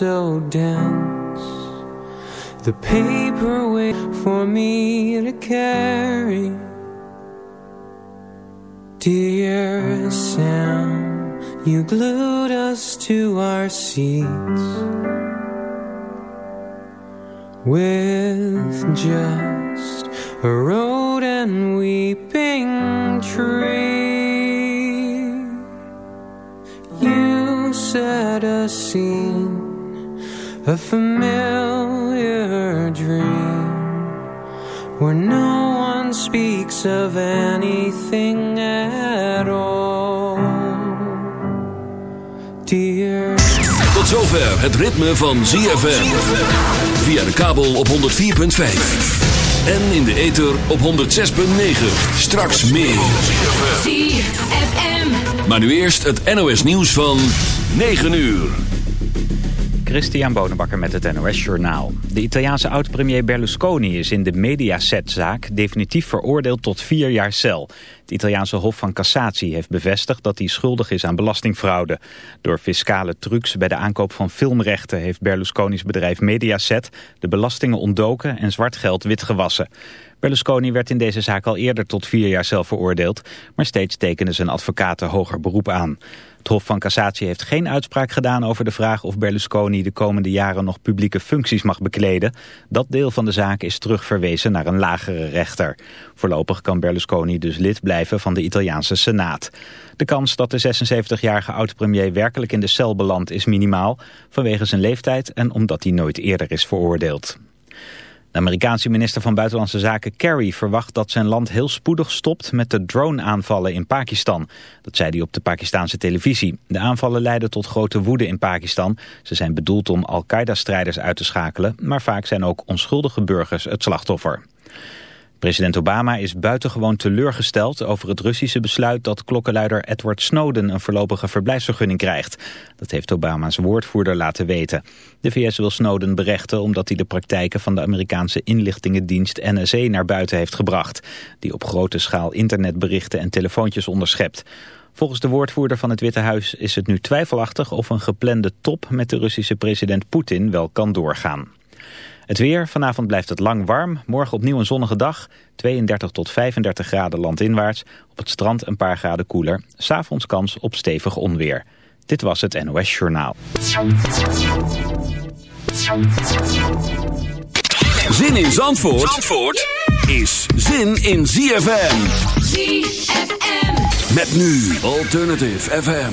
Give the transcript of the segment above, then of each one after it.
so dense. The paper wait for me to carry. Dear Sam, you glued us to our seats with just a road and weeping tree. You set a scene, a familiar dream, where no one speaks of anything at all. Dear. Tot zover het ritme van ZFM. Via de kabel op 104.5. En in de ether op 106.9. Straks meer. ZFM. Maar nu eerst het NOS nieuws van 9 uur. Christian Bonenbakker met het NOS Journaal. De Italiaanse oud-premier Berlusconi is in de Mediaset-zaak definitief veroordeeld tot vier jaar cel. Het Italiaanse Hof van Cassatie heeft bevestigd dat hij schuldig is aan belastingfraude. Door fiscale trucs bij de aankoop van filmrechten heeft Berlusconi's bedrijf Mediaset de belastingen ontdoken en zwart geld witgewassen. Berlusconi werd in deze zaak al eerder tot vier jaar cel veroordeeld, maar steeds tekenden zijn advocaten hoger beroep aan. Het Hof van Cassatie heeft geen uitspraak gedaan over de vraag of Berlusconi de komende jaren nog publieke functies mag bekleden. Dat deel van de zaak is terugverwezen naar een lagere rechter. Voorlopig kan Berlusconi dus lid blijven van de Italiaanse Senaat. De kans dat de 76-jarige oud-premier werkelijk in de cel belandt is minimaal, vanwege zijn leeftijd en omdat hij nooit eerder is veroordeeld. De Amerikaanse minister van Buitenlandse Zaken Kerry verwacht dat zijn land heel spoedig stopt met de drone-aanvallen in Pakistan. Dat zei hij op de Pakistanse televisie. De aanvallen leiden tot grote woede in Pakistan. Ze zijn bedoeld om Al-Qaeda-strijders uit te schakelen, maar vaak zijn ook onschuldige burgers het slachtoffer. President Obama is buitengewoon teleurgesteld over het Russische besluit dat klokkenluider Edward Snowden een voorlopige verblijfsvergunning krijgt. Dat heeft Obama's woordvoerder laten weten. De VS wil Snowden berechten omdat hij de praktijken van de Amerikaanse inlichtingendienst NSA naar buiten heeft gebracht. Die op grote schaal internetberichten en telefoontjes onderschept. Volgens de woordvoerder van het Witte Huis is het nu twijfelachtig of een geplande top met de Russische president Poetin wel kan doorgaan. Het weer, vanavond blijft het lang warm. Morgen opnieuw een zonnige dag. 32 tot 35 graden landinwaarts. Op het strand een paar graden koeler. S'avonds kans op stevig onweer. Dit was het NOS Journaal. Zin in Zandvoort, Zandvoort is zin in ZFM. ZFM. Met nu Alternative FM.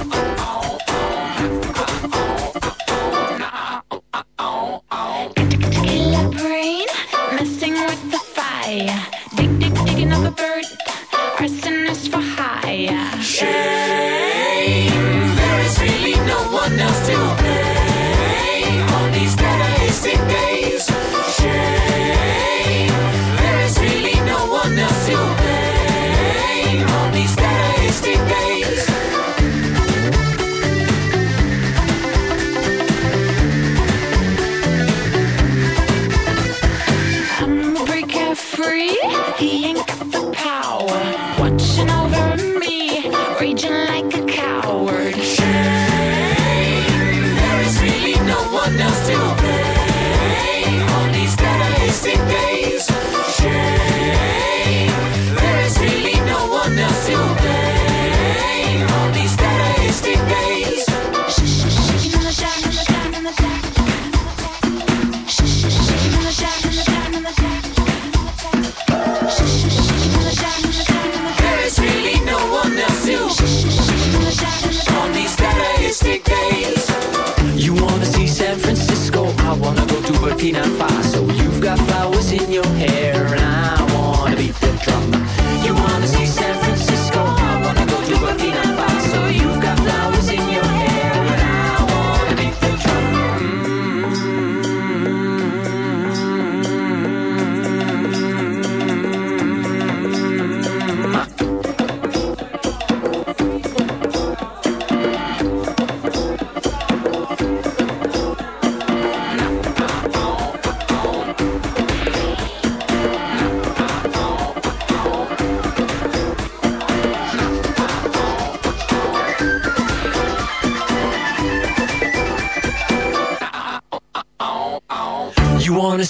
Dig, dig, digging up a bird. Arsonist for hire. Shame,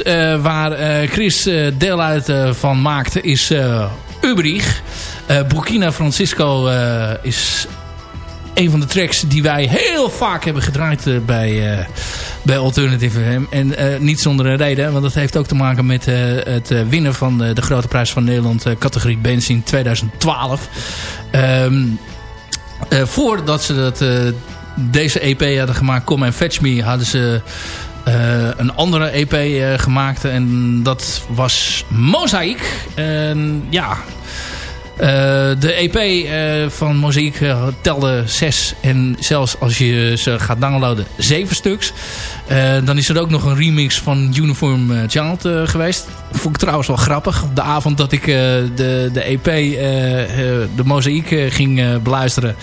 eh, waar eh, Chris eh, deel uit van maakte is Ubrich. Burkina Francisco is een van de tracks die wij heel vaak hebben gedraaid bij, bij Alternative FM. En niet zonder een reden, want dat heeft ook te maken met het winnen van de Grote Prijs van Nederland categorie bands in 2012. Ehm, eh, voordat ze dat, deze EP hadden gemaakt, Come and Fetch Me, hadden ze eh, een andere EP eh, gemaakt. En dat was Mozaïek. En ja, de EP eh, van Mozaïek eh, telde zes. En zelfs als je ze gaat downloaden, zeven stuks. Eh, dan is er ook nog een remix van Uniform eh, Child eh, geweest. Vond ik trouwens wel grappig. Op de avond dat ik eh, de, de EP, eh, eh, de Mozaïek eh, ging eh, beluisteren.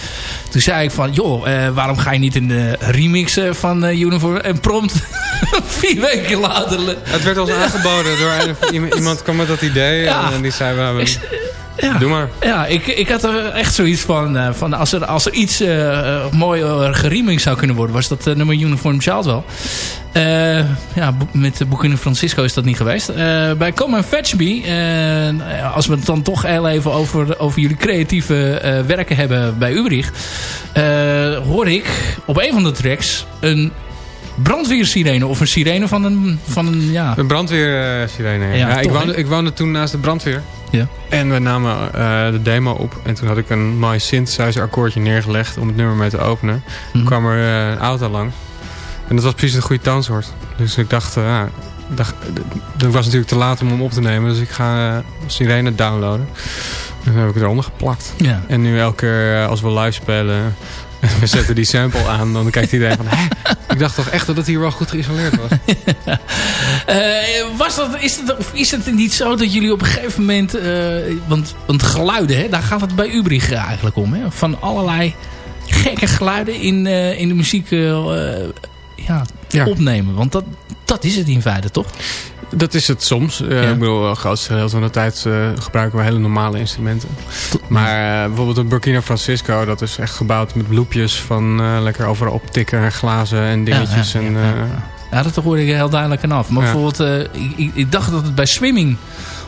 Toen zei ik van, joh, eh, waarom ga je niet in de remix eh, van eh, Uniform? En prompt, vier weken later... Het werd ons aangeboden door iemand kwam met dat idee. Ja. En die zei, we, ja. doe maar. Ja, ik, ik had er echt zoiets van, eh, van als, er, als er iets eh eh, mooi uh, geremixed zou kunnen worden, was dat eh, nummer Uniform Child wel. Eh, ja, met Burkina Francisco is dat niet geweest. Eh, bij Come and Fetch Me, eh, als we het dan toch heel even over, over jullie creatieve eh, werken hebben bij Ubrich, eh, hoor ik op een van de tracks een brandweersirene of een sirene van een, van een ja, Een brandweersirene. Ja, Ja, ik, woonde, ik woonde toen naast de brandweer. Ja. En we namen eh, de demo op. En toen had ik een mooi synthesizer akkoordje neergelegd om het nummer mee te openen. Toen Mhm. kwam er eh, een auto langs. En dat was precies een goede toonsoort. Dus ik dacht, eh, ik dacht, het was natuurlijk te laat om hem op te nemen. Dus ik ga eh, Sirene downloaden. En dan heb ik het eronder geplakt. ja. En nu elke keer eh, als we live spelen... we zetten die sample aan, dan kijkt iedereen van... Ik dacht toch echt dat het hier wel goed geïsoleerd was. Eh, was dat, is, het, of is het niet zo dat jullie op een gegeven moment... eh, want, want geluiden, hè, daar gaat het bij Ubrich eigenlijk om. Hè? Van allerlei gekke geluiden in, eh, in de muziek ja, Ja. opnemen. Want dat, dat is het in feite, toch? Dat is het soms. Ja. Ik bedoel, grootste gedeelte van de tijd eh, gebruiken we hele normale instrumenten. Maar eh, bijvoorbeeld een Burkina Francisco, dat is echt gebouwd met loopjes van lekker overal optikken en glazen en dingetjes. Ja, ja, en, ja, dat hoorde ik heel duidelijk aan af. Maar bijvoorbeeld, ik, ik, ik dacht dat het bij Swimming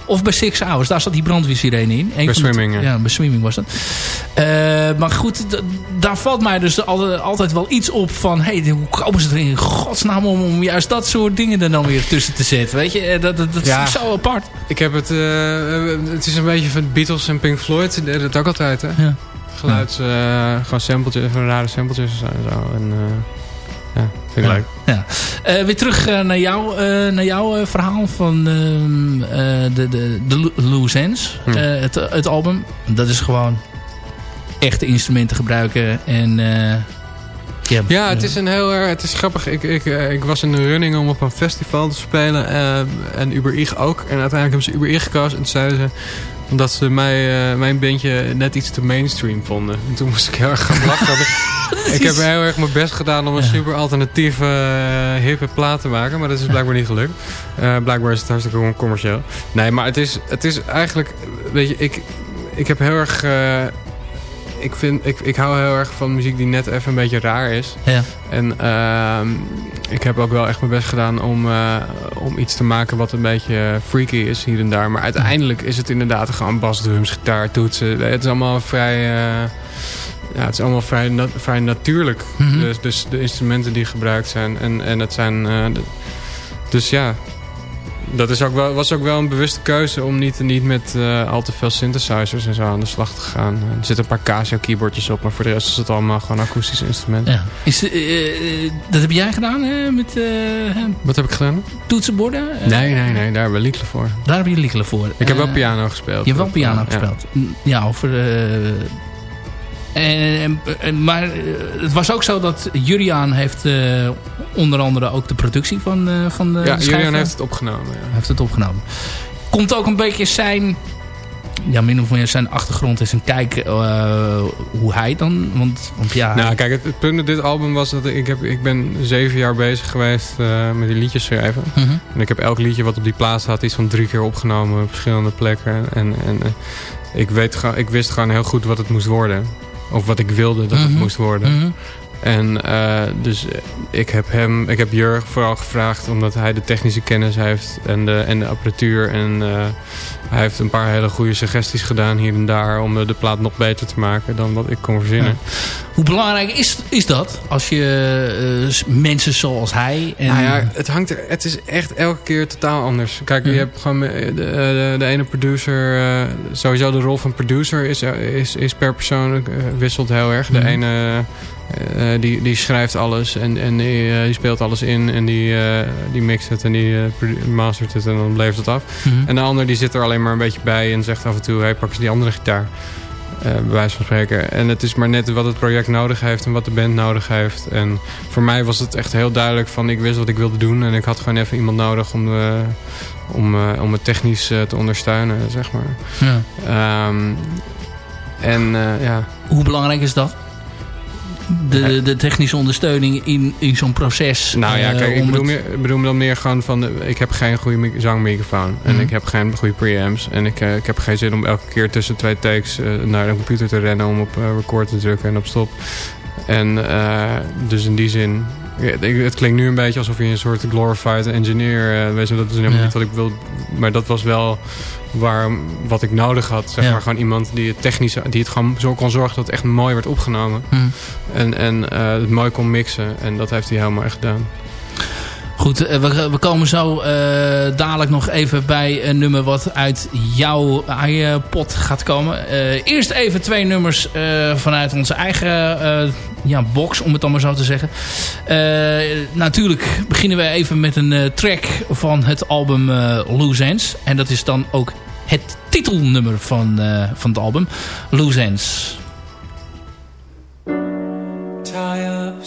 of bij Six Hours, daar zat die brandweersirene in. Eén Bij Swimming, ja. ja. bij Swimming was dat. Eh, maar goed, daar valt mij dus al- altijd wel iets op van... Hey, hoe komen ze er in godsnaam om, om juist dat soort dingen er dan weer tussen te zetten? Weet je, Eh, dat, dat, dat Ja. is zo apart. Ik heb het... eh, het is een beetje van Beatles en Pink Floyd. Die deden het ook altijd, hè? Ja. Geluids, gewoon sampletjes, van rare sampletjes en zo. En, ja, vind ik Ja. leuk. Ja. Eh, weer terug eh, naar, jou, eh, naar jouw verhaal van eh, de, de, de Lo- Loose Ends. Hm. Het, het album. Dat is gewoon echte instrumenten gebruiken. En, eh, ja, het is een heel erg. Het is grappig. Ik, ik, eh, ik was in de running om op een festival te spelen. eh, en Uber Ig ook. En uiteindelijk hebben ze Uber Ig gekozen. En toen zeiden ze dat ze mij, eh, mijn bandje net iets te mainstream vonden. En toen moest ik heel erg gaan lachen. ik heb heel erg mijn best gedaan om een Ja. super alternatieve, eh, hippe plaat te maken. Maar dat is blijkbaar niet gelukt. Eh, blijkbaar is het hartstikke commercieel. Nee, maar het is, het is eigenlijk... Weet je, ik, ik heb heel erg... ik, vind, ik, ik hou heel erg van muziek die net even een beetje raar is. Ja. En ehm, ik heb ook wel echt mijn best gedaan om, eh, om iets te maken wat een beetje freaky is hier en daar. Maar uiteindelijk is het inderdaad gewoon basdrums, gitaar, toetsen. Het is allemaal vrij, eh, ja, het is allemaal vrij, na- vrij natuurlijk. Mhm. dus, dus de instrumenten die gebruikt zijn. En, en het zijn... eh, de- dus ja, dat is ook wel, was ook wel een bewuste keuze om niet, niet met uh, al te veel synthesizers en zo aan de slag te gaan. Er zitten een paar Casio keyboardjes op, maar voor de rest is het allemaal gewoon akoestische instrumenten. Ja. Is, uh, dat heb jij gedaan hè, met... Wat heb ik gedaan? Toetsenborden? nee, nee, nee, daar hebben we Liekelen voor. Daar heb je Liekelen voor. Ik heb wel piano gespeeld. Je hebt wel piano gespeeld. Ja, ja over en, maar eh, het was ook zo dat Juriaan heeft uh, onder andere ook de productie van, uh, van de Ja, Juriaan heeft het opgenomen. Ja. Heeft het opgenomen. Komt ook een beetje zijn... Ja, min of meer zijn achtergrond is een kijk uh, hoe hij dan... Want, want ja... Nou, kijk, het, het, punt met dit album was dat ik, heb, ik ben zeven jaar bezig geweest met die liedjes schrijven. Mhm. -huh. En ik heb elk liedje wat op die plaats had iets van drie keer opgenomen op verschillende plekken. En, en ik, weet, ik wist gewoon heel goed wat het moest worden. Of wat ik wilde dat het mhm. moest worden. Mhm. En uh, dus ik heb hem, ik heb Jurg vooral gevraagd omdat hij de technische kennis heeft en de, en de apparatuur. En uh, hij heeft een paar hele goede suggesties gedaan hier en daar om de plaat nog beter te maken dan wat ik kon verzinnen. Hoe belangrijk is, is dat als je uh, mensen zoals hij... En... Nou ja, het, hangt er, het is echt elke keer totaal anders. Kijk, je hebt gewoon de, de, de ene producer... sowieso de rol van producer is, is, is per persoon wisselt heel erg. De mhm. ene uh, die, die schrijft alles en, en die, uh, die speelt alles in en die, uh, die mixt het en die mastert het en dan levert het af. Mm -hmm. En de ander die zit er alleen maar een beetje bij en zegt af en toe, hey, pak eens die andere gitaar. bij wijze van spreken. En het is maar net wat het project nodig heeft en wat de band nodig heeft. En voor mij was het echt heel duidelijk van ik wist wat ik wilde doen. En ik had gewoon even iemand nodig om, om, om het technisch te ondersteunen, zeg maar. Ja. Um, en ja. Hoe belangrijk is dat? De, de technische ondersteuning in, in zo'n proces. Nou ja, kijk, ik bedoel, meer, bedoel dan meer gewoon van... ik heb geen goede zangmicrofoon. En mhm. ik heb geen goede preamps. En ik, uh, ik heb geen zin om elke keer tussen twee takes naar de computer te rennen... om op record te drukken en op stop. En dus in die zin... het klinkt nu een beetje alsof je een soort glorified engineer... weet je, dat is helemaal niet wat ik wil... Maar dat was wel waar, wat ik nodig had. Zeg maar gewoon iemand die het technisch, die het gewoon zo kon zorgen dat het echt mooi werd opgenomen. Hmm. En, en uh, het mooi kon mixen. En dat heeft hij helemaal echt gedaan. Goed, eh, we, we, komen zo uh, dadelijk nog even bij een nummer wat uit jouw pot gaat komen. Uh, eerst even twee nummers vanuit onze eigen ja, box, om het dan maar zo te zeggen. natuurlijk beginnen we even met een track van het album Loose Ends. En dat is dan ook het titelnummer van, van het album, Loose Ends. Tie up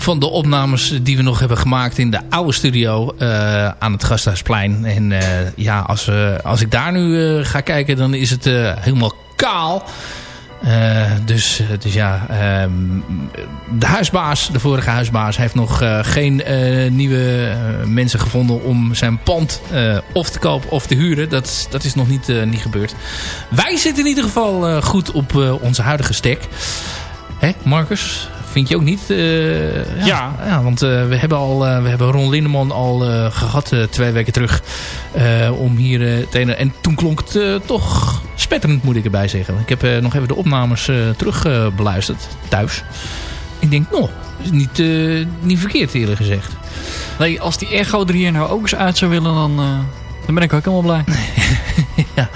van de opnames die we nog hebben gemaakt in de oude studio eh, aan het Gasthuisplein. En eh, ja, als, we, als ik daar nu eh, ga kijken, dan is het eh, helemaal kaal. Eh, dus, dus ja, ehm, de huisbaas, de vorige huisbaas, heeft nog eh, geen eh, nieuwe eh, mensen gevonden om zijn pand eh, of te kopen of te huren. Dat, dat is nog niet, eh, niet gebeurd. Wij zitten in ieder geval eh, goed op eh, onze huidige stek. Hè, Marcus? Vind je ook niet? Eh, ja. ja. want eh, we, hebben al, eh, we hebben Ron Lindeman al eh, gehad eh, twee weken terug. eh, om hier te ene- En toen klonk het eh, toch spetterend, moet ik erbij zeggen. Ik heb eh, nog even de opnames eh, terug eh, beluisterd, thuis. Ik denk, nou, is niet, eh, niet verkeerd eerlijk gezegd. Nee, als die Echo er hier nou ook eens uit zou willen, dan, eh, dan ben ik ook helemaal blij. ja.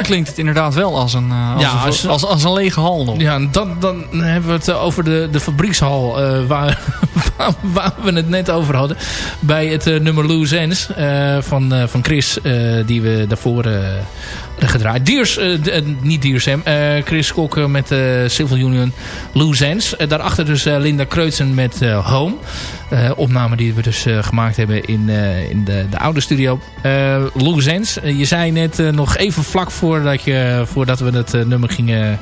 Eh, klinkt het inderdaad wel als een, eh, als, Ja, een, als- als, als een lege hal nog. Ja, dan, dan hebben we het over de, de fabriekshal eh, waar, waar, we het net over hadden. Bij het eh, nummer Loose Ends eh, van, eh, van Chris, die we daarvoor gedraaid. Diers, niet Diers Sam, Chris Kok met Civil Union Loose Ends. Daarachter dus Linda Kreutzen met Home. Eh, opname die we dus gemaakt hebben in, in de, de oude studio. Eh Loose je zei net nog even vlak voordat, je, voordat we het nummer gingen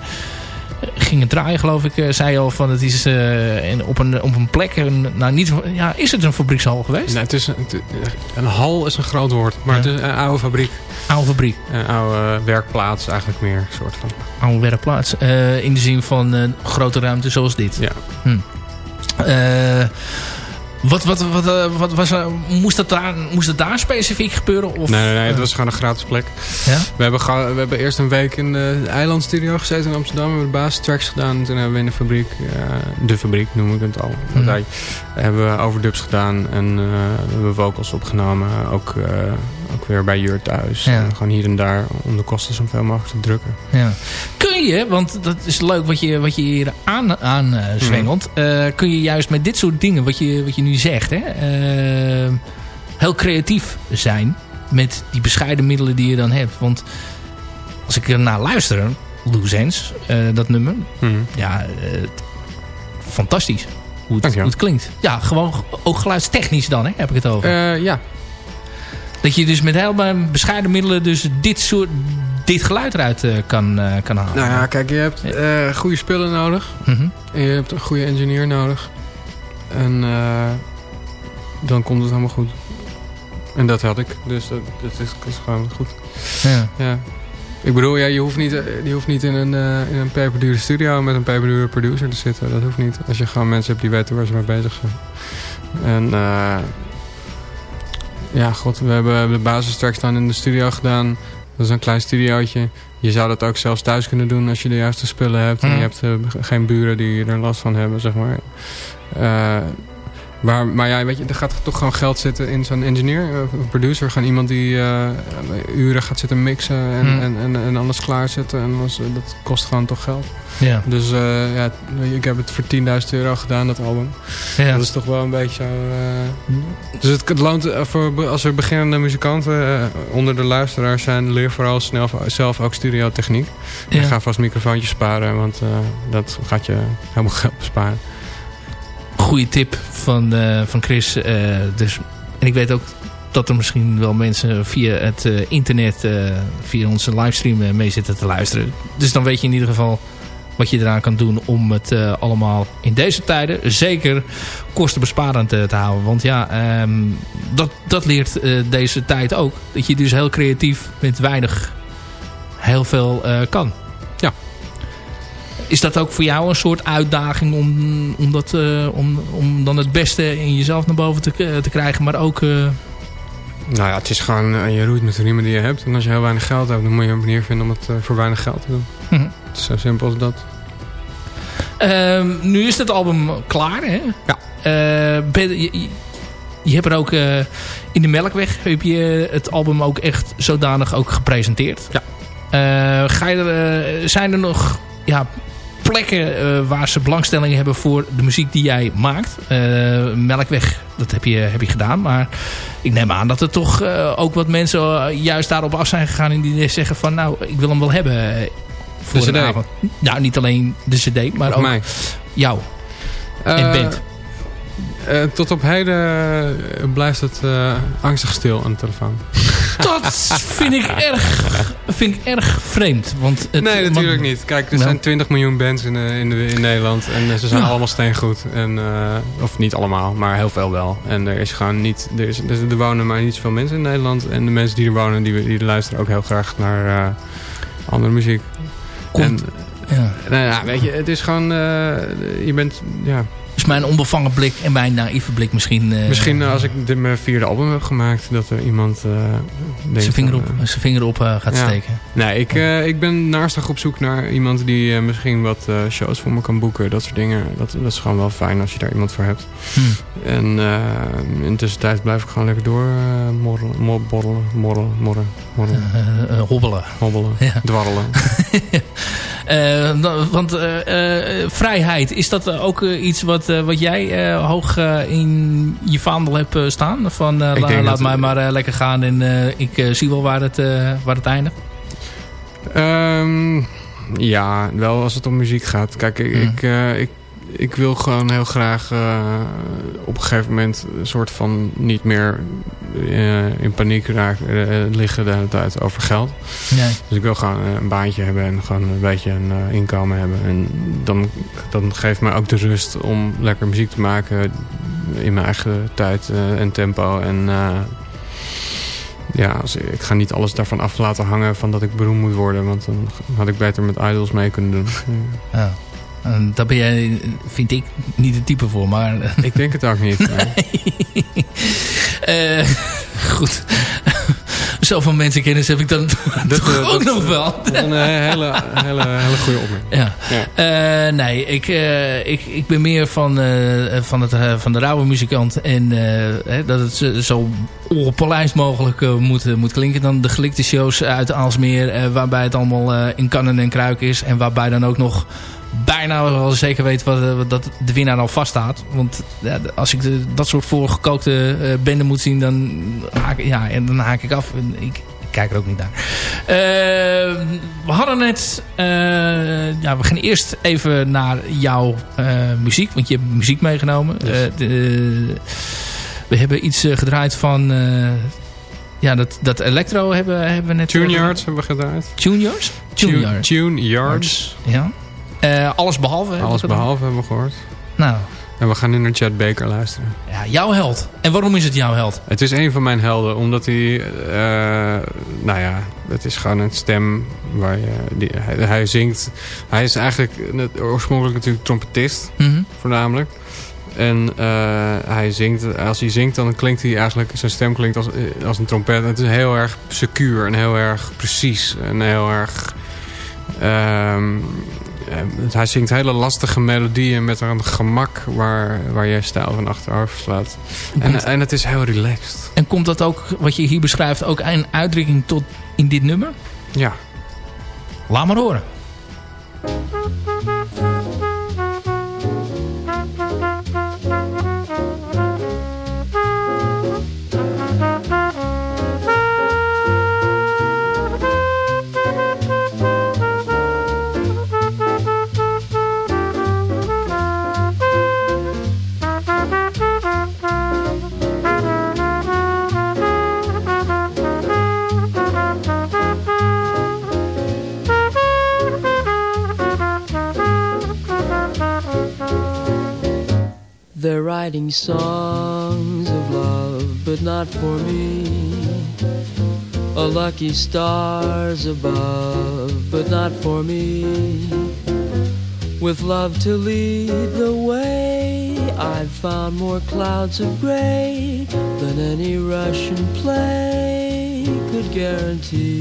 gingen draaien, geloof ik, eh, zei al van het is eh, in- op, een, op een plek. Een, nou, niet, ja, is het een fabriekshal geweest? Nee, het is een, een hal is een groot woord, maar Ja. het is een oude fabriek. Oude fabriek, Een oude werkplaats eigenlijk meer, soort van. oude werkplaats. Eh, in de zin van eh, grote ruimte zoals dit. Ja. Eh, wat, wat, wat, eh, wat was moest, dat daar, moest het daar specifiek gebeuren? Of, Nee, nee, nee, het was gewoon een gratis plek. ja? We hebben, we hebben eerst een week in de eilandstudio gezeten in Amsterdam. We hebben de basistracks gedaan. Toen hebben we in de fabriek, eh, de fabriek noem ik het al, Mhm. mm. hebben we overdubs gedaan. En we hebben vocals opgenomen. Ook, ook weer bij Jur thuis. Ja. Gewoon hier en daar om de kosten zoveel mogelijk te drukken. Ja. Kun je, want dat is leuk wat je, wat je hier aan, aan zwengelt. eh, kun je juist met dit soort dingen, wat je, wat je nu zegt, hè, eh, heel creatief zijn met die bescheiden middelen die je dan hebt. Want als ik er naar luister, Loose Ends, eh, dat nummer, Mhm. ja, eh, fantastisch. Hoe het, hoe het klinkt. Ja, gewoon ook geluidstechnisch dan, hè, heb ik het over. Eh, ja, Dat je dus met heel bescheiden middelen dus dit soort, dit geluid eruit eh, kan, eh, kan halen. Nou ja, kijk, je hebt eh, goede spullen nodig. Mhm. En je hebt een goede engineer nodig. En eh, dan komt het helemaal goed. En dat had ik. Dus dat, dat, is, gewoon goed. ja. Ja. Ik bedoel, ja, je hoeft niet, eh, je hoeft niet in een, eh, in een peperdure studio met een peperdure producer te zitten. Dat hoeft niet. Als je gewoon mensen hebt die weten waar ze mee bezig zijn. En ja, god, we hebben de basistracks dan in de studio gedaan. Dat is een klein studiootje. Je zou dat ook zelfs thuis kunnen doen als je de juiste spullen hebt. En je hebt eh, geen buren die er last van hebben, zeg maar. Maar, maar ja, weet je, er gaat toch gewoon geld zitten in zo'n engineer, eh, of een producer. Gewoon iemand die eh, uren gaat zitten mixen en, Hmm. en, en, en alles klaarzetten. En alles, eh, dat kost gewoon toch geld. Ja. Dus ja, ik heb het voor 10.000 euro gedaan, dat album. Ja. Dat is toch wel een beetje zo... Dus het, het loont voor, als er beginnende muzikanten onder de luisteraars zijn... leer vooral snel zelf ook studiotechniek. Ja. En ga vast microfoontjes sparen, want dat gaat je helemaal geld besparen. Goede tip van, eh, van Chris. eh, dus, en ik weet ook dat er misschien wel mensen via het eh, internet, via onze livestream mee zitten te luisteren. Dus dan weet je in ieder geval wat je eraan kan doen om het allemaal in deze tijden zeker kostenbesparend te houden. Want ja, ehm, dat, dat leert deze tijd ook. Dat je dus heel creatief met weinig heel veel kan. Is dat ook voor jou een soort uitdaging om, om, dat, eh, om, om dan het beste in jezelf naar boven te, k- te krijgen, maar ook... eh, Nou ja, het is gewoon, eh, je roeit met de riemen die je hebt. En als je heel weinig geld hebt, dan moet je een manier vinden om het eh, voor weinig geld te doen. Mhm. Het is zo simpel als dat. Ehm, nu is het album klaar, hè? Ja. Eh, ben, je, je- hebt er ook eh, in de Melkweg heb je het album ook echt zodanig ook gepresenteerd. Ja. Eh, ga je er, eh, zijn er nog ja, plekken eh, waar ze belangstelling hebben voor de muziek die jij maakt? Eh, Melkweg, dat heb je, heb je gedaan. Maar ik neem aan dat er toch eh, ook wat mensen juist daarop af zijn gegaan. En die zeggen van nou, ik wil hem wel hebben voor De avond. Nou, niet alleen de cd, maar Of ook mij. jou en band. Eh, tot op heden eh, blijft het eh, angstig stil aan de telefoon. Dat vind ik erg, vind ik erg vreemd. Want het, nee, natuurlijk niet. Kijk, er zijn 20 miljoen bands in, in, de, in Nederland. En ze zijn allemaal steengoed. En, of niet allemaal, maar heel veel wel. En er is gewoon niet... Er, is, er, wonen maar niet zoveel mensen in Nederland. En de mensen die er wonen, die, die luisteren ook heel graag naar andere muziek. Komt- En, Ja. nou ja, weet je, het is gewoon... je bent... Ja, Dus mijn onbevangen blik en mijn naïeve blik misschien... eh, misschien als ik mijn vierde album heb gemaakt... dat er iemand eh denkt... zijn vinger op, eh, zijn vinger op eh, gaat Ja. steken. Nee, ik, eh, ik ben naastig op zoek naar iemand die eh, misschien wat eh, shows voor me kan boeken. Dat soort dingen. Dat, dat is gewoon wel fijn als je daar iemand voor hebt. Hm. En eh, in de tussentijd blijf ik gewoon lekker door eh, morrelen, mor- borrelen, morrelen, morrelen, Eh, eh, hobbelen. hobbelen, Ja. dwarrelen. Eh, want eh, eh, vrijheid, is dat ook iets wat, wat jij hoog in je vaandel hebt staan? Van la- laat mij maar lekker gaan en ik zie wel waar het, waar het eindigt. Ehm, ja, wel als het om muziek gaat. Kijk, ik, Hmm. ik, ik, ik wil gewoon heel graag eh, op een gegeven moment een soort van niet meer eh, in paniek raken, eh, liggen de hele tijd over geld. Nee. Dus ik wil gewoon een baantje hebben en gewoon een beetje een inkomen hebben. En dan, dan geeft mij ook de rust om lekker muziek te maken in mijn eigen tijd en tempo. En ja, als, ik ga niet alles daarvan af laten hangen van dat ik beroemd moet worden. Want dan had ik beter met idols mee kunnen doen. Ja. En daar ben jij, vind ik, niet het type voor. Maar ik denk het ook niet. nee. Eh, goed. Zoveel mensenkennis heb ik dan Dat, toch eh, ook dat- nog wel. Dat is een eh, hele, hele, hele goede opmerking. Ja. Ja. Eh, nee, ik, eh, ik, ik ben meer van, eh, van, het, eh, van de rauwe muzikant. En eh, hè, dat het zo- ongepolijst mogelijk eh, moet, eh, moet klinken. Dan de gelikte shows uit Aalsmeer. eh, waarbij het allemaal eh, in kannen en kruik is. En waarbij dan ook nog bijna wel zeker weet wat, eh, wat dat de winnaar al vaststaat. Want ja, als ik de, dat soort voorgekookte eh benden moet zien, dan haak, ja, en dan haak ik af. En ik, ik kijk er ook niet naar. Eh, we hadden net... ja, we gaan eerst even naar jouw muziek. Want je hebt muziek meegenomen. Yes. De- we hebben iets gedraaid van... Ja, dat, dat electro hebben, hebben we net... Tune Yards hebben we gedraaid. Tune Yards? Tune Yards. Tune Yards. Ja. Eh, alles behalve. Alles behalve hebben we gehoord. Nou, En we gaan nu naar Chad Baker luisteren. ja, jouw held. En waarom is het jouw held? Het is een van mijn helden, omdat hij... eh, nou ja, het is gewoon een stem waar je... Die, hij, hij zingt... Hij is eigenlijk oorspronkelijk natuurlijk trompetist, Mhm. voornamelijk. En eh, hij zingt, als hij zingt, dan klinkt hij eigenlijk... Zijn stem klinkt als, als een trompet. En het is heel erg secuur en heel erg precies. En heel erg... ehm, eh, hij zingt hele lastige melodieën met een gemak waar, waar je stijl van achterover slaat. En, en het is heel relaxed. En komt dat ook, wat je hier beschrijft, ook een uitdrukking tot in dit nummer? Ja. Laat maar horen. Not for me. A lucky stars above, but not for me. With love to lead the way, I've found more clouds of gray than any Russian play could guarantee.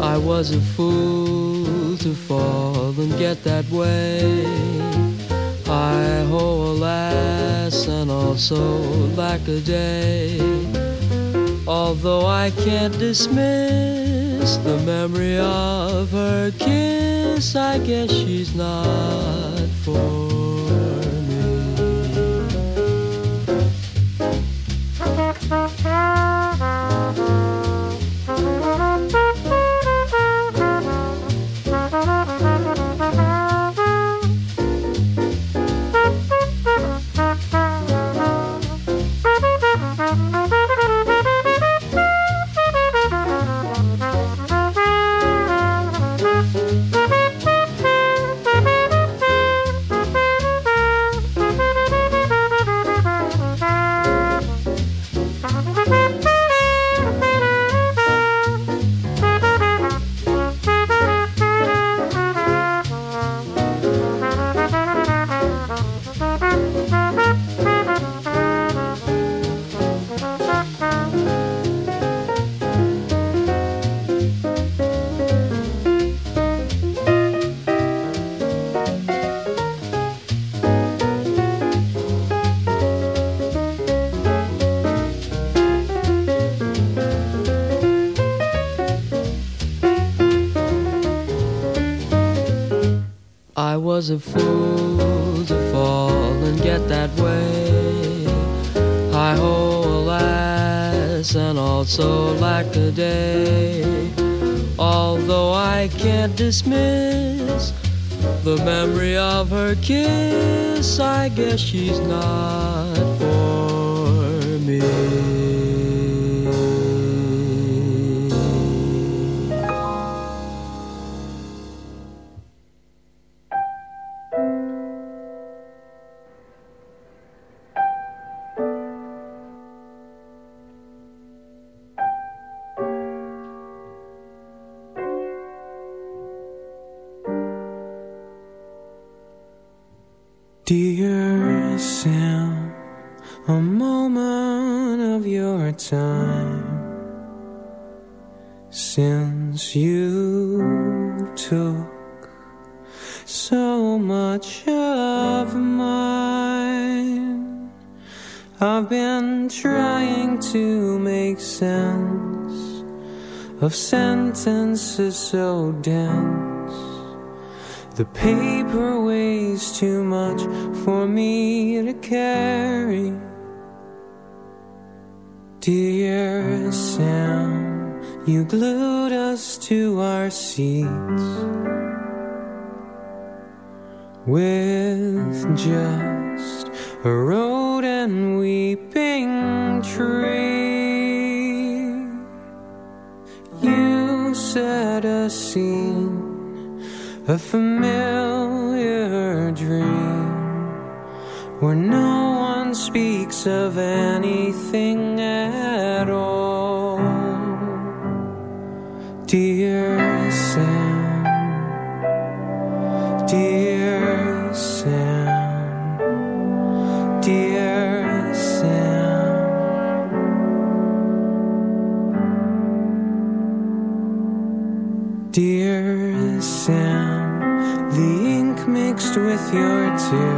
I was a fool to fall and get that way. Ho, alas, and also lack a day. Although I can't dismiss the memory of her kiss, I guess she's not for a fool to fall and get that way. Hi ho, alas, and also lack a day. Although I can't dismiss the memory of her kiss, I guess she's not for me. I've been trying to make sense of sentences so dense. The paper weighs too much for me to carry. Dear Sam, you glued us to our seats with just a and weeping tree. You set a scene, a familiar dream, where no one speaks of anything at all. your you too.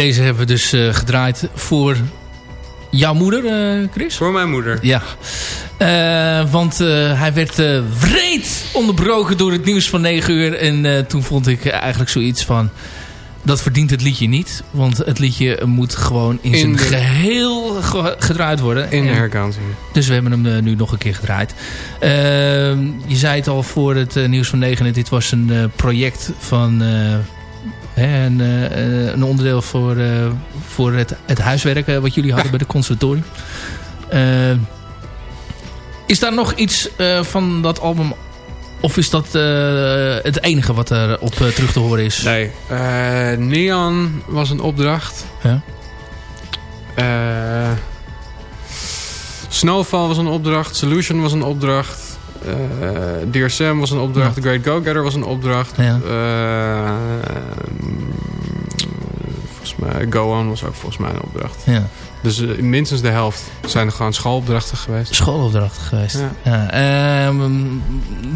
Deze hebben we dus eh, gedraaid voor jouw moeder, eh, Chris? Voor mijn moeder. Ja. Eh, want hij werd wreed onderbroken door het nieuws van 9 uur. En toen vond ik eigenlijk zoiets van... Dat verdient het liedje niet. Want het liedje moet gewoon in, In zijn de- geheel ge- gedraaid worden. In de herkansing. dus we hebben hem nu nog een keer gedraaid. Ehm, je zei het al voor het nieuws van 9. Dit was een project van... een, eh, eh, een onderdeel voor, eh, voor het, het huiswerk eh, wat jullie hadden bij de conservatorium. Ehm, is daar nog iets eh, van dat album... Of is dat eh, het enige wat er op terug te horen is? Nee, eh, Neon was een opdracht. Ja. Eh, Snowfall was een opdracht. Solution was een opdracht. Eh Dear Sam was een opdracht. The Great Go-Getter was een opdracht. Eh, volgens mij Go On was ook volgens mij een opdracht. Ja. Dus eh, minstens de helft zijn er gewoon schoolopdrachten geweest. schoolopdrachten geweest. Ja. Ja. ehm,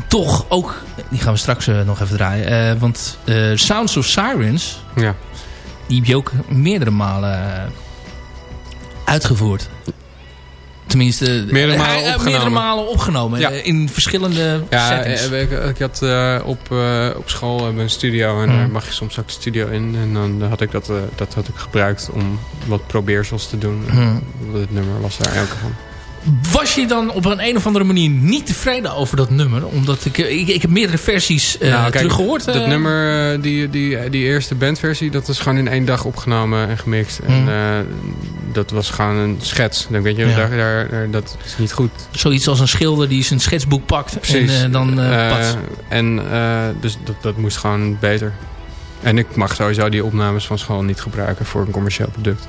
toch ook, die gaan we straks nog even draaien. want Sounds of Sirens, Ja. die heb je ook meerdere malen uitgevoerd. Tenminste, Meerdere malen eh, opgenomen. meerdere malen opgenomen. Ja. eh, in verschillende Ja, settings. eh, ik, ik had op, op school hebben we een studio en Mhm. daar mag je soms ook de studio in. En dan had ik dat, eh, dat had ik gebruikt om wat probeersels te doen. Mhm. Het nummer was daar elke van. Was je dan op een, een of andere manier niet tevreden over dat nummer? Omdat ik, ik, ik heb meerdere versies eh Nou, teruggehoord. Dat eh. nummer, eh, die, die, die eerste bandversie, dat is gewoon in één dag opgenomen en gemixt. En Mhm. eh, dat was gewoon een schets. Dan weet je, Ja. daar, daar, daar- dat is niet goed. Zoiets als een schilder die zijn schetsboek pakt. Precies. En eh, dan eh Eh, en eh, dus dat, dat moest gewoon beter. En ik mag sowieso die opnames van school niet gebruiken voor een commercieel product.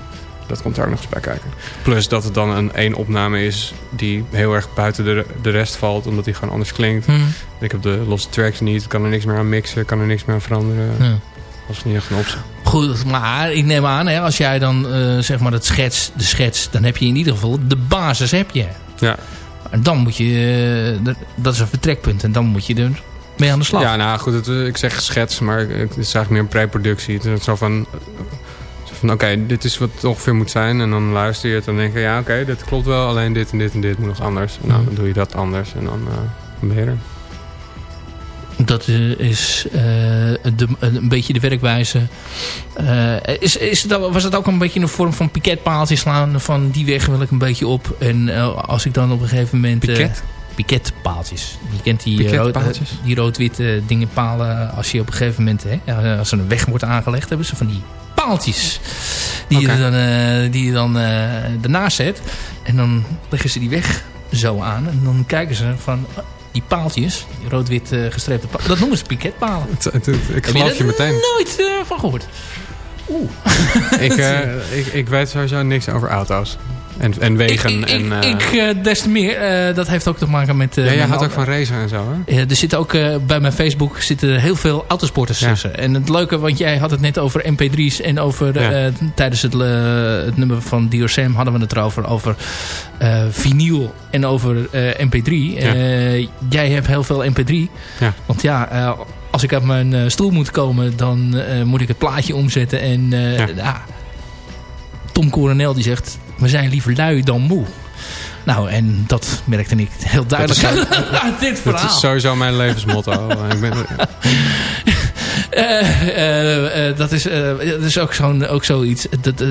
Dat komt daar ook nog eens bij kijken. Plus dat het dan een één opname is die heel erg buiten de, de rest valt. Omdat die gewoon anders klinkt. Hm. Ik heb de losse tracks niet. Ik kan er niks meer aan mixen. kan er niks meer aan veranderen. Ja. Dat is niet echt een optie. Goed, maar ik neem aan, hè, als jij dan eh, zeg maar het schets, de schets, dan heb je in ieder geval de basis heb je. Ja. En dan moet je, eh, dat- is een vertrekpunt en dan moet je er mee aan de slag. Ja, nou goed, het, ik zeg schets, maar het is eigenlijk meer een pre-productie. Het is zo van, van oké, dit is wat het ongeveer moet zijn. En dan luister je het en denk je, ja oké, dit klopt wel. Alleen dit en dit en dit moet nog anders. En dan Mhm. doe je dat anders en dan eh, ben je er. Dat eh, is eh, de, een beetje de werkwijze. Is, is al- was het ook een beetje een vorm van piketpaaltjes slaan? Van die weg wil ik een beetje op. En als ik dan op een gegeven moment... Piket? piketpaaltjes. Je kent die, rood, die rood-witte dingen palen. Als je op een gegeven moment... Hè, als er een weg wordt aangelegd, hebben ze van die paaltjes. Die je dan, eh, die je dan eh, ernaast zet. En dan leggen ze die weg zo aan. En dan kijken ze van... oh, Die paaltjes, die rood-wit eh, gestreepte paaltjes, dat noemen ze piketpalen. Het- het- het- ik Heb geloof je je er meteen. nooit eh, van gehoord? Oeh. ik, eh, ik, ik weet sowieso niks over auto's. En, en wegen. Ik, ik, en, eh, ik, eh, des te meer. eh, dat heeft ook te maken met... ja, jij houdt ook van racen en zo, hè? Ja, er zitten ook bij mijn Facebook zitten heel veel autosporters Ja. tussen. En het leuke, want jij had het net over MP3's en over Ja. tijdens het, het nummer van Dior Sam hadden we het erover over vinyl en over eh, MP3. Eh, jij hebt heel veel MP3. Ja. Want ja, als ik uit mijn stoel moet komen, dan moet ik het plaatje omzetten. En Ja. ja, Tom Coronel die zegt, we zijn liever lui dan moe. Nou, en dat merkte ik heel duidelijk Dat uit dit Dat verhaal. is sowieso mijn levensmotto. ik ben, dat, is, eh, dat is ook, zo'n, ook zoiets. Dat, eh,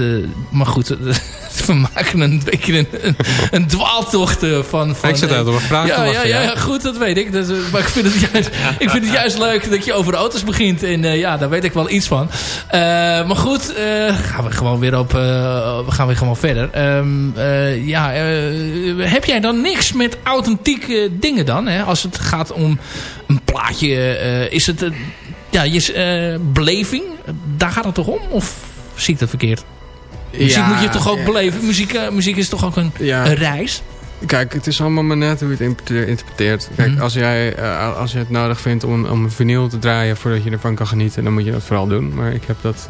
maar goed, eh, we maken een beetje een, een, een dwaaltocht eh, van... van ik zit uit op een vraag ja, ja, ja, goed, dat weet ik. Dat, is- maar ik vind, het juist, ik vind het juist leuk dat je over auto's begint. En eh, ja, daar weet ik wel iets van. Eh, maar goed, eh, gaan we gewoon weer op... eh, we gaan weer gewoon verder. Ehm, eh, ja, eh, heb jij dan niks met authentieke dingen dan? Hè? Als het gaat om een plaatje... eh, is het... eh, ja, je eh, beleving, daar gaat het toch om? Of zie ik dat verkeerd? Muziek Ja, moet je toch ook ja. beleven? Muziek, eh, muziek is toch ook een, Ja. een reis? Kijk, het is allemaal maar net hoe je het interpre- interpreteert. Kijk, Mhm. als, jij, eh, als je het nodig vindt om, om een vinyl te draaien voordat je ervan kan genieten, dan moet je dat vooral doen. Maar ik heb dat...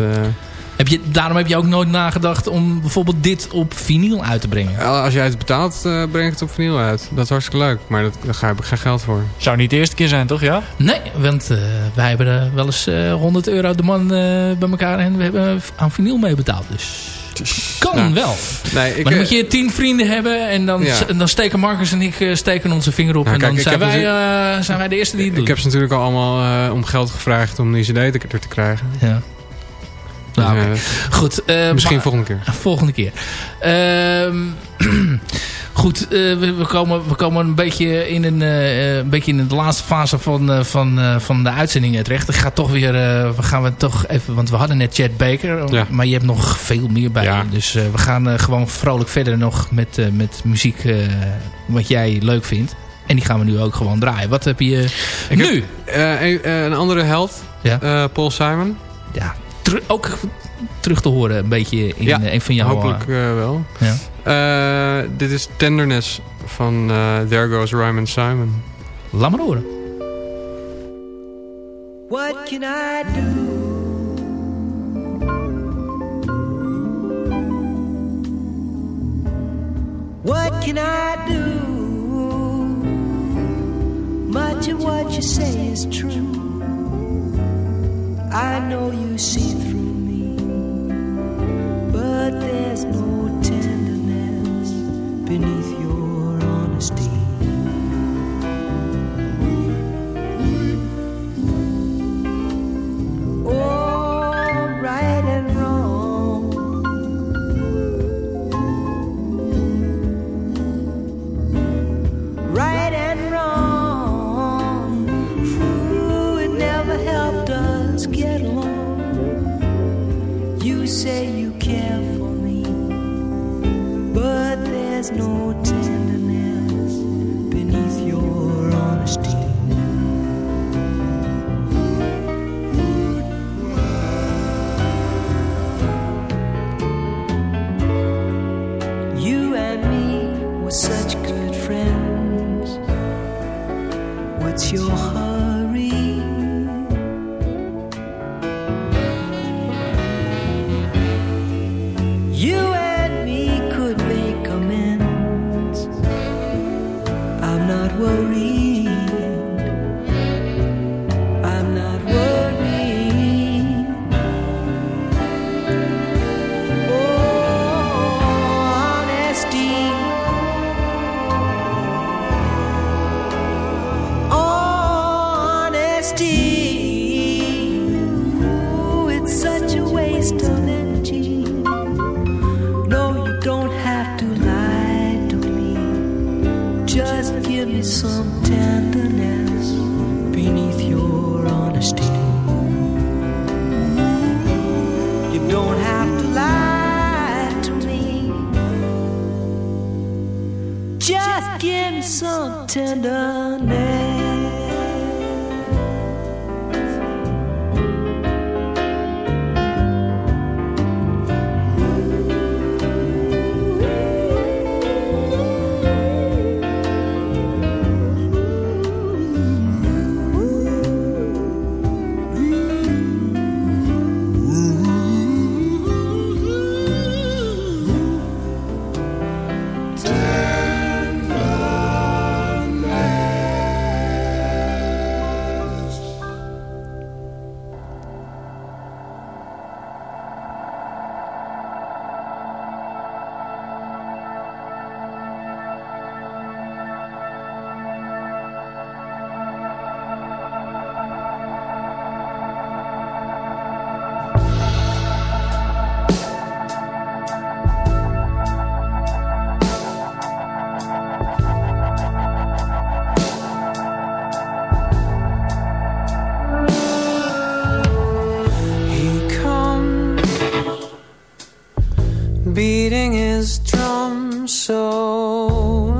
Heb je, daarom heb je ook nooit nagedacht om bijvoorbeeld dit op vinyl uit te brengen? als jij het betaalt, eh, breng ik het op vinyl uit. Dat is hartstikke leuk, maar dat, daar heb ik geen geld voor. Zou niet de eerste keer zijn, toch? Ja? Nee, want eh, wij hebben er wel eens eh 100 euro de man eh, bij elkaar en we hebben aan vinyl mee betaald. Dus kan Nou, wel. Nee, ik, maar dan eh, moet je tien vrienden hebben en dan, Ja. dan steken Marcus en ik eh, steken onze vinger op. Nou, en kijk, dan ik zijn wij, eh, zijn wij de eerste die het doen. ik heb ze natuurlijk al allemaal eh, om geld gevraagd om die cd er te krijgen. Ja. Nou, Goed. eh, misschien maar- volgende keer. Volgende keer. Ehm, goed, eh, we, we komen, we komen een beetje in, een, eh, een beetje in de laatste fase van, van, van de uitzending terecht. Ik ga toch weer, we gaan we toch even, want we hadden net Chad Baker, Ja. maar je hebt nog veel meer bij. Ja. Dus we gaan gewoon vrolijk verder nog met, met muziek wat jij leuk vindt. En die gaan we nu ook gewoon draaien. Wat heb je Ik nu? heb, een, een andere held, Ja. Paul Simon. ja, teru- ook terug te horen een beetje in Ja, eh, een van jouw... Hopelijk eh, wel. ja. Eh, dit is Tenderness van eh There Goes Ryman Simon. Laat maar horen. What can I do? What can I do? Much of what you say is true. I know you see through me, but there's no tenderness beneath beating his drum so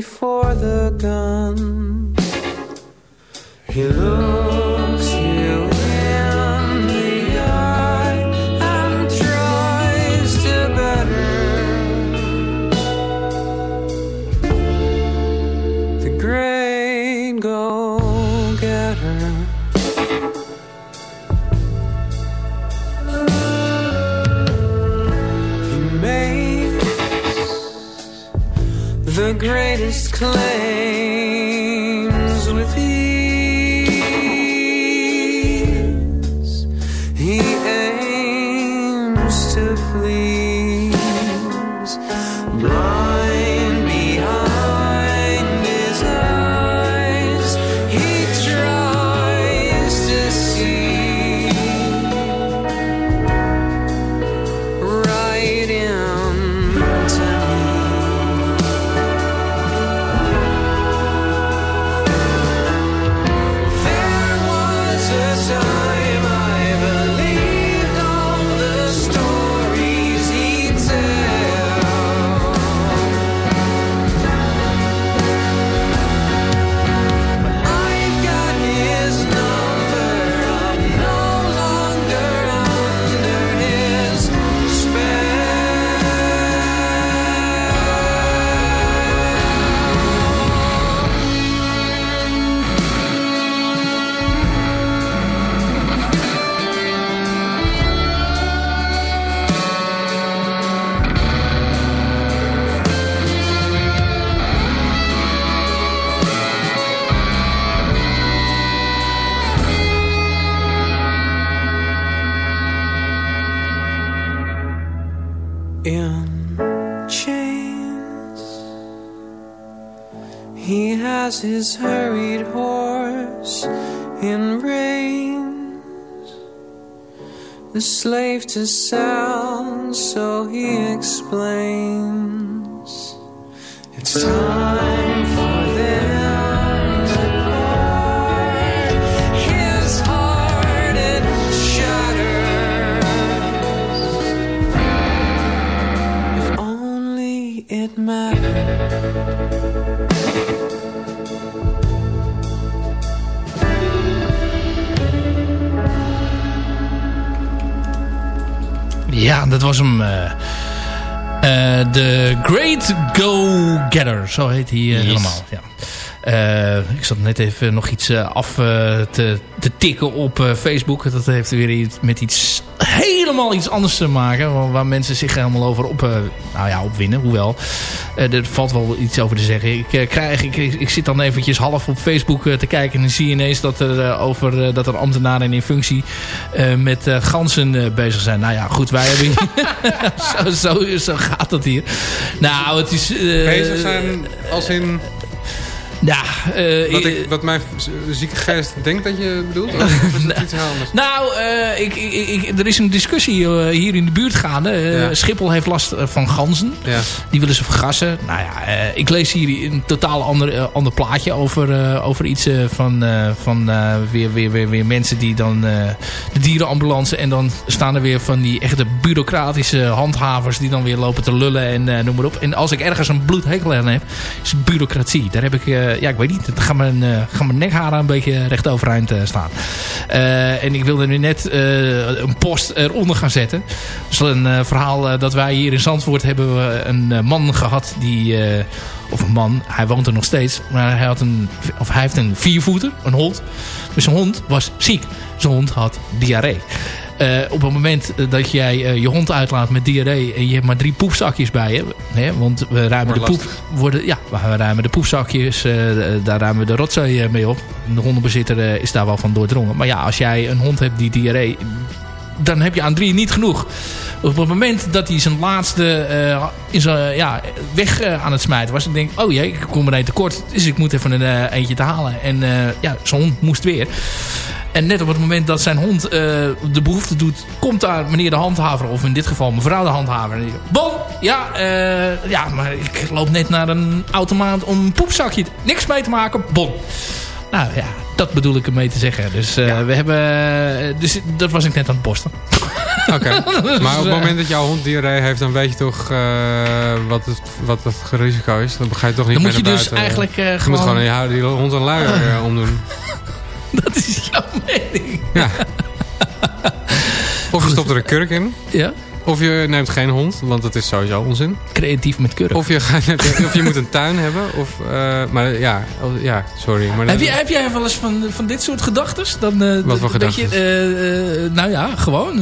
before the gun. He looks clay. To sound, so he explains. It's time Ja, dat was hem. eh, eh, De Great Go-Getter. Zo heet hij eh, Yes. helemaal. Ja. Ik zat net even nog iets af te, te tikken op Facebook. Dat heeft weer iets, met iets helemaal iets anders te maken. Waar, waar mensen zich helemaal over op, eh, nou ja, opwinnen. Hoewel, eh, er valt wel iets over te zeggen. Ik, eh, krijg, ik, ik zit dan eventjes half op Facebook te kijken. En dan zie je ineens dat er, over, dat er ambtenaren in functie met ganzen bezig zijn. Nou ja, goed, wij hebben... zo, zo, zo gaat dat hier. Nou, het is... Bezig zijn als in... Ja, eh, Wat, ik- wat mijn zieke geest denkt dat je bedoelt? Of is het iets anders? Nou, eh, ik, ik, ik- er is een discussie eh, hier in de buurt gaande. Ja. Schiphol heeft last van ganzen. Ja. Die willen ze vergassen. Nou ja, eh, ik lees hier een totaal ander, ander plaatje over, over iets van, van weer, weer, weer, weer mensen die dan de dierenambulance... en dan staan er weer van die echte bureaucratische handhavers... die dan weer lopen te lullen en noem maar op. En als ik ergens een bloedhekel aan heb, is bureaucratie. Daar heb ik, ja, ik weet niet, dan gaan mijn, eh, gaan mijn nekharen een beetje recht overeind eh, staan. Eh, en ik wilde nu net eh, een post eronder gaan zetten. Dus een eh, verhaal eh, dat wij hier in Zandvoort hebben we een eh, man gehad die... eh, of een man, hij woont er nog steeds. Maar hij, had een, of hij heeft een viervoeter, een hond. Dus zijn hond was ziek. Zijn hond had diarree. Eh, op het moment eh, dat jij eh, je hond uitlaat met diarree... en je hebt maar drie poepzakjes bij je... Hè, want we ruimen de, poep, worden, ja, we ruimen de poepzakjes... eh, daar ruimen we de rotzooi mee op. De hondenbezitter is daar wel van doordrongen. Maar ja, als jij een hond hebt die diarree... dan heb je aan drie niet genoeg. Op het moment dat hij zijn laatste in zijn, ja, weg aan het smijten was... ik denk, oh jee, ik kom er een tekort. Dus ik moet even een eentje te halen. En ja, zijn hond moest weer. En net op het moment dat zijn hond eh, de behoefte doet... komt daar meneer de handhaver, of in dit geval mevrouw de handhaver. En die Bon, ja, eh, ja, maar ik loop net naar een automaat om een poepzakje... Niks mee te maken, bon. Nou ja, dat bedoel ik ermee te zeggen. Dus, eh, we hebben, dus dat was ik net aan het posten. Oké. Maar op het eh, moment dat jouw hond diarree heeft, dan weet je toch wat, het, wat het risico is. Dan ga je toch niet Dan meer moet je naar dus eigenlijk eh, Je moet gewoon... gewoon die hond een luier omdoen. Dat is jouw mening. Ja. Of je stopt er een kurk in. Ja? Of je neemt geen hond, want dat is sowieso onzin. Creatief met kurk. Of je, gaat, of je moet een tuin hebben. Of, eh, maar ja, oh, ja, sorry. Maar Heb, je, heb jij wel eens van, van dit soort gedachten? Dan, eh, Wat voor beetje, gedachtes? eh, nou ja, gewoon...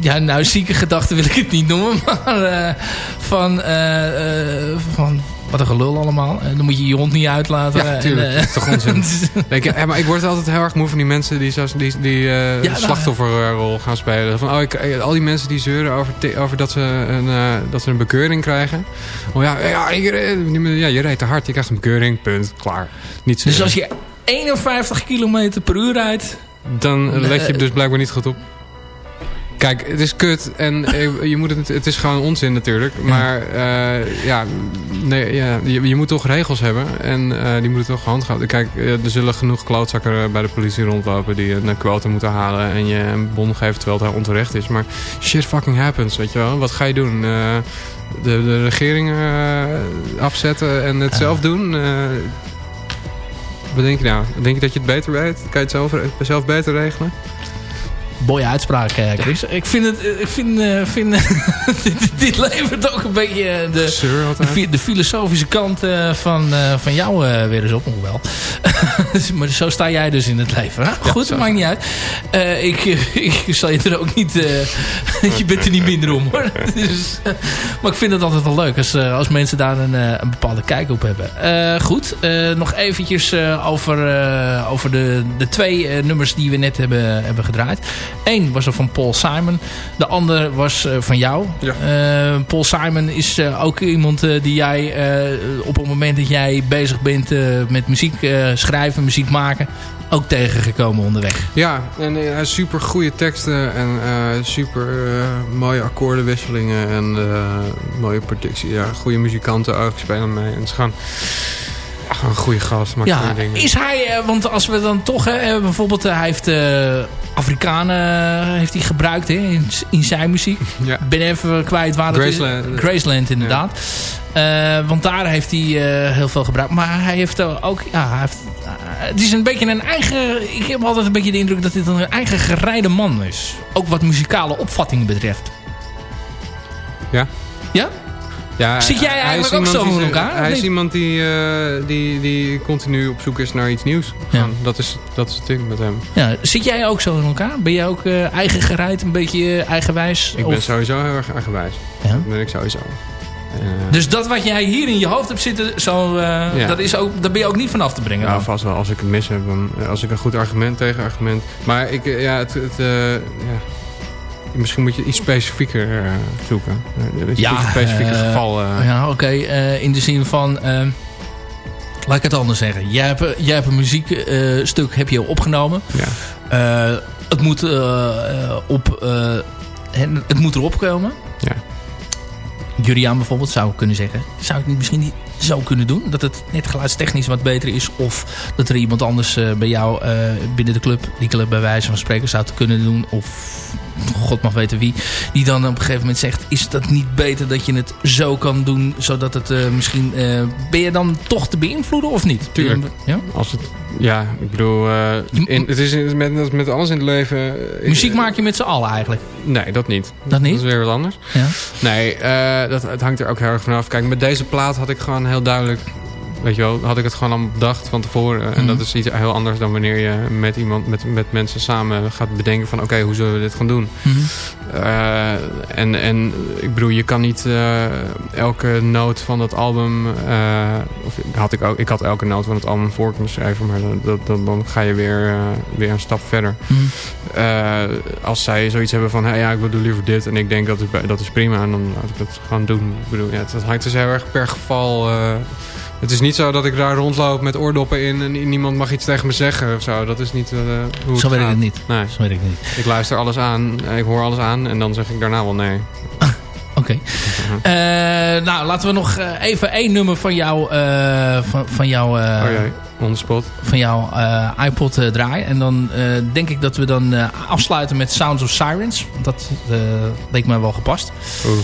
ja, nou, zieke gedachten wil ik het niet noemen. Maar van, van... Wat een gelul allemaal. Eh, dan moet je je hond niet uitlaten. Ja, En, tuurlijk. eh, toch onzin. Je, ja, maar ik word altijd heel erg moe van die mensen die, zoals, die, die eh, Ja, nou, slachtofferrol gaan spelen. Van, oh, ik, eh, al die mensen die zeuren over, over dat, ze een, eh, dat ze een bekeuring krijgen. Oh ja, ja, ik, eh, ja, je rijdt te hard, je krijgt een bekeuring, punt, klaar. Niet dus als je 51 km per uur rijdt... Dan let je Eh, dus blijkbaar niet goed op. Kijk, het is kut en eh, je moet het, het is gewoon onzin natuurlijk. Maar eh, ja, nee, ja je, je moet toch regels hebben. En eh, die moeten toch gehandhaafd. Kijk, er zullen genoeg klootzakken bij de politie rondlopen... die een quota moeten halen en je een bon geven terwijl het onterecht is. Maar shit fucking happens, weet je wel. Wat ga je doen? De, de regering afzetten en het zelf doen? Wat denk je nou? Denk je dat je het beter weet? Kan je het zelf, zelf beter regelen? Mooie uitspraak, eh, Chris. Ik vind het... Ik vind, eh, vind dit, dit levert ook een beetje eh, de, de, de filosofische kant eh, van, eh, van jou eh, weer eens op. Hoewel. Dus- maar zo sta jij dus in het leven. hè? Goed, dat maakt niet uit. Eh, ik, ik zal je er ook niet... eh, je bent er niet minder om, hoor. Dus, maar ik vind het altijd wel leuk als, eh, als mensen daar een, eh, een bepaalde kijk op hebben. Eh, goed, eh, nog eventjes eh, over, eh, over de, de twee eh, nummers die we net hebben, hebben gedraaid. Eén was er van Paul Simon. De ander was eh, van jou. Ja. Eh, Paul Simon is eh, ook iemand die jij op het moment dat jij bezig bent met muziek schrijven, muziek maken, ook tegengekomen onderweg. Ja, en hij heeft super goede teksten en eh, super mooie akkoordenwisselingen en mooie productie. Ja, goede muzikanten ook spelen mee. En het is gewoon, een goede gast, maakt Ja, dingen. is hij, eh, want als we dan toch, hè, bijvoorbeeld eh, hij heeft eh, Afrikanen eh, heeft hij gebruikt hè, in, in zijn muziek. Ja. Ben even kwijt waar het Graceland. is. Graceland inderdaad. Eh, want daar heeft hij eh, heel veel gebruikt. Maar hij heeft eh, ook, ja, hij heeft, eh, het is een beetje een eigen, ik heb altijd een beetje de indruk dat dit een eigen gerijde man is. Ook wat muzikale opvatting betreft. Ja. Ja? Ja, Zit jij eigenlijk ook zo in elkaar, Hij is iemand die, eh, die, die continu op zoek is naar iets nieuws. Ja. Dat, is, dat is het ding met hem. ja. Zit jij ook zo in elkaar? Ben jij ook eh, eigen gereid, een beetje eh, eigenwijs? Ik ben sowieso heel erg eigenwijs. Ja? Dat ben ik sowieso. Dus dat wat jij hier in je hoofd hebt zitten, zo, Ja. dat is ook, daar ben je ook niet van af te brengen. Ja, dan? vast wel. Als ik het mis heb, dan, als ik een goed argument tegen argument. Maar ik, ja, het, het, ja. Misschien moet je iets specifieker eh, zoeken. Eh, Ja, iets specifieker eh, geval. Ja, oké. in de zin van... eh, laat ik het anders zeggen. Jij hebt, jij hebt een muziekstuk heb je opgenomen. Ja. Het, moet, eh, op, het moet erop komen. Ja. Juriaan bijvoorbeeld zou ik kunnen zeggen. Zou ik misschien niet zo kunnen doen? Dat het net geluidstechnisch wat beter is. Of dat er iemand anders eh, bij jou eh, binnen de club... die club bij wijze van spreken zou kunnen doen. Of god mag weten wie. Die dan op een gegeven moment zegt... is dat niet beter dat je het zo kan doen... zodat het eh, misschien... ben je dan toch te beïnvloeden of niet? Tuurlijk. Ja? Als het, ja, ik bedoel, eh, in, het is in- met, met alles in het leven... Muziek maak je met z'n allen eigenlijk. Nee, dat niet. Dat niet? Dat is weer wat anders. Ja. Nee, dat, het hangt er ook heel erg vanaf. Kijk, met deze plaat had ik gewoon heel duidelijk... Weet je wel, had ik het gewoon allemaal bedacht van tevoren. En Mhm. dat is iets heel anders dan wanneer je met iemand, met, met mensen samen gaat bedenken van... Oké, hoe zullen we dit gaan doen? Mhm. Eh, en, en ik bedoel, je kan niet eh, elke noot van dat album... eh, of had ik, ook, ik had elke noot van het album voor kunnen schrijven... maar dan, dat, dan, dan ga je weer, weer een stap verder. Mhm. Als zij zoiets hebben van... Hey, ja, ik wil doen liever dit en ik denk dat is, dat is prima... en dan laat ik dat gewoon doen. Ik bedoel, ja, het, het hangt dus heel erg per geval... Het is niet zo dat ik daar rondloop met oordoppen in en niemand mag iets tegen me zeggen of zo. Dat is niet eh, hoe het Zo werkt gaat. het niet. Nee. Zo werkt het niet. Ik luister alles aan, ik hoor alles aan en dan zeg ik daarna wel nee. Oké. Eh, nou, laten we nog eh, even één nummer van jou, eh, van, van jou, oh jee, on the spot. van jouw iPod draaien. En dan denk ik dat we dan afsluiten met Sounds of Sirens. Dat leek me wel gepast. Oeh.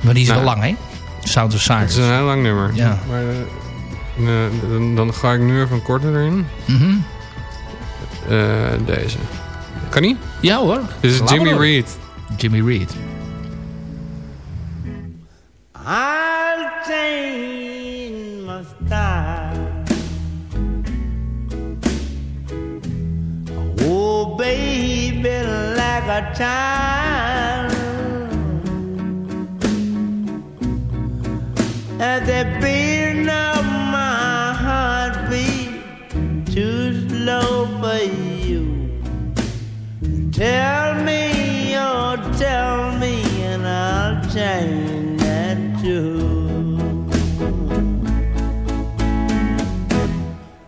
Maar die is Nou. wel lang, hè? Sounds of Het Sirens. is een heel lang nummer. Ja. Maar, eh, eh, dan, dan ga ik nu even een korte erin. Mhm. Eh, deze. Kan niet? Ja hoor. Dit is Jimmy. Reed. Jimmy Reed. I'll change my style. Oh, baby, like a child. At the beating of my heartbeat, too slow for you. Tell me, oh, tell me, and I'll change that too.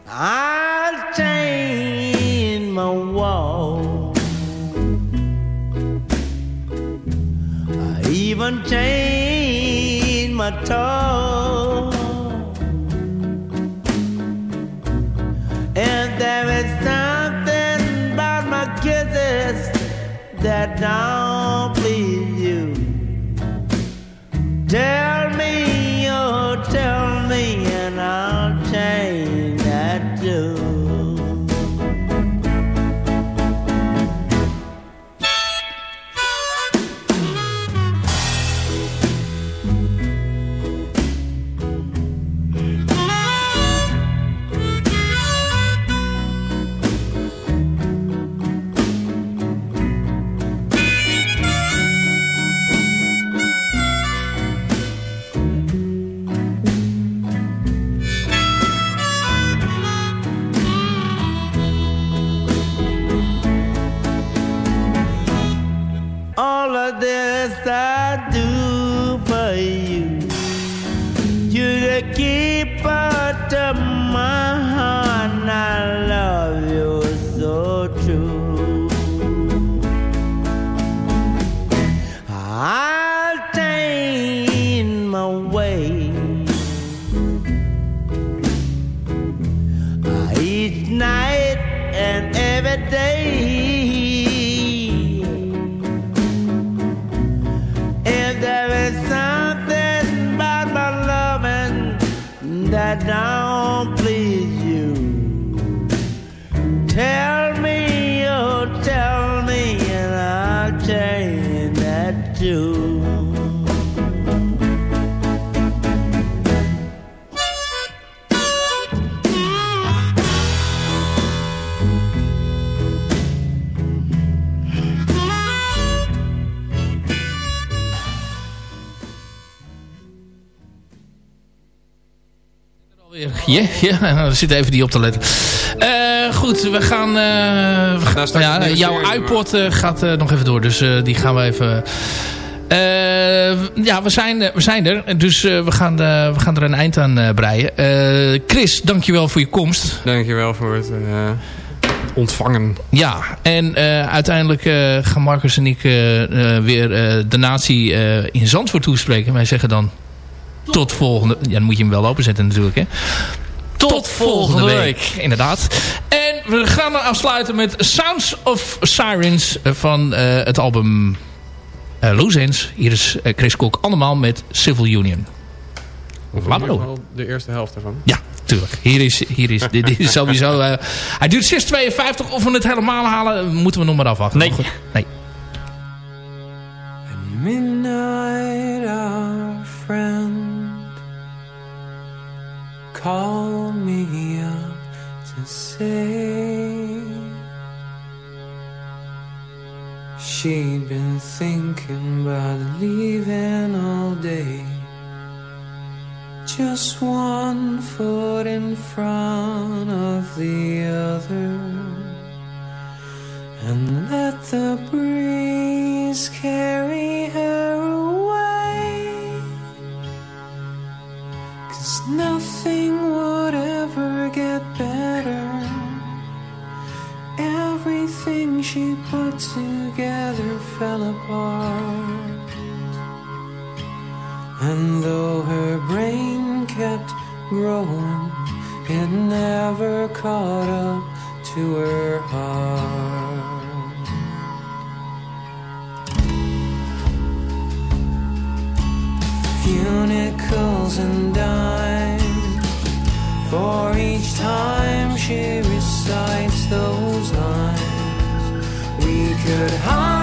I'll change my wall. I even change my tone. Too. Ja, ja, we zitten even die op te letten. Eh, goed, we gaan... eh, we gaan- straks ja, jouw iPod eh, gaat nog even door, dus eh, die gaan we even... Eh, ja, we zijn, eh, we zijn er, dus eh, we, gaan, we gaan er een eind aan breien. Chris, dankjewel voor je komst. Dankjewel voor het ontvangen. Ja, en uiteindelijk gaan Marcus en ik weer de natie in Zandvoort toespreken. Wij zeggen dan tot volgende... Ja, dan moet je hem wel openzetten natuurlijk, hè. Tot, volgende week. Inderdaad. En we gaan afsluiten met Sounds of Sirens van het album Loose Ends. Hier is eh, Chris Kok allemaal met Civil Union. Of Laat maar door. de eerste helft ervan. Ja, tuurlijk. Hier is, hier is, dit, dit is sowieso... eh, hij duurt 6,52. Of we het helemaal halen, moeten we nog maar afwachten. Nee. Goed, nee. Midnight, our friend, call me up to say She'd been thinking about leaving all day. Just one foot in front of the other. And let the breeze carry her away. Cause nothing would ever get better. Everything she put in fell apart. And though her brain kept growing, it never caught up to her heart. Funicles and dimes for each time she recites those lines. We could hide.